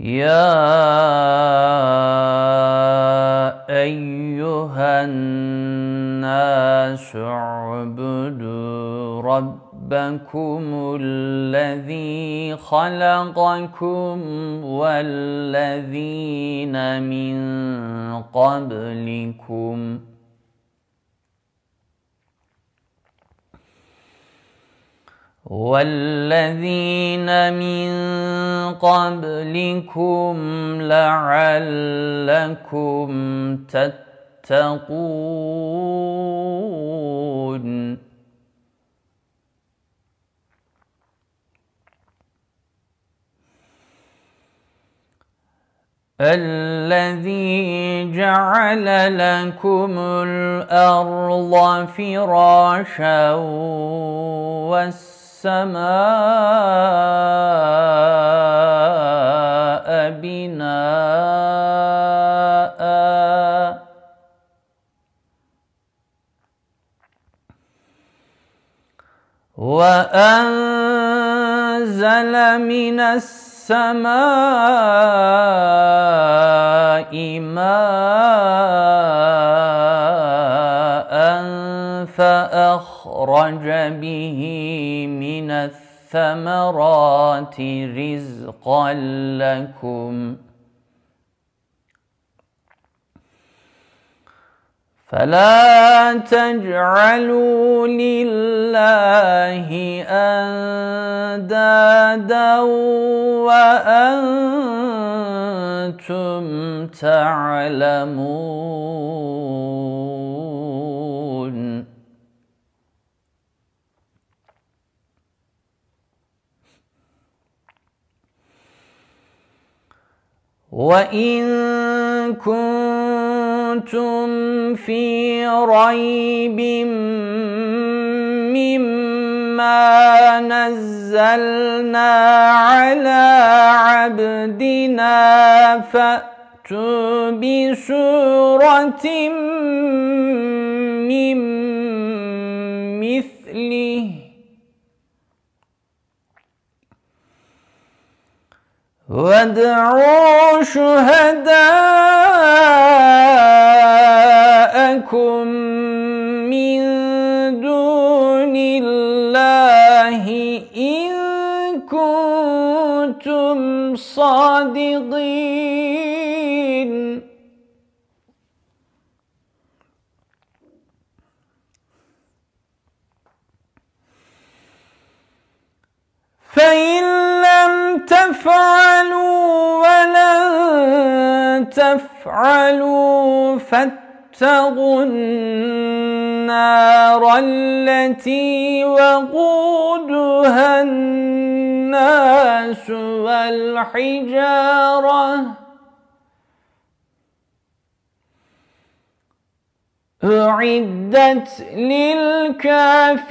يا أيها الناس اعبدوا ربكم الذي خلقكم والذين من قبلكم والذين من قبلكم لعلكم تتقون الذي جعل لكم الأرض فراشا والسماء السماء بناء. وأنزل من السماء ماء. فأخرج به من الثمرات رزقا لكم. فلا تجعلوا لله أندادا وأنتم تعلمون. وإن كنتم في ريب مما نزلنا على عبدنا فأتوا بسورة من مثله وادعوا شهداءكم من دون الله إن كنتم صادقين. تفعلوا ولن تفعلوا فاتقوا النار التي وقودها الناس والحجاره أعدت للكافرين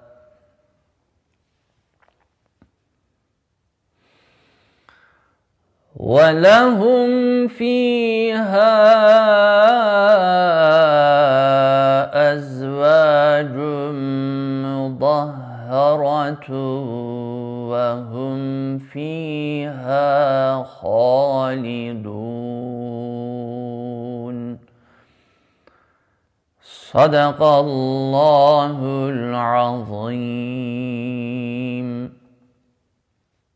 ولهم فيها أزواج مطهرة وهم فيها خالدون. صدق الله العظيم.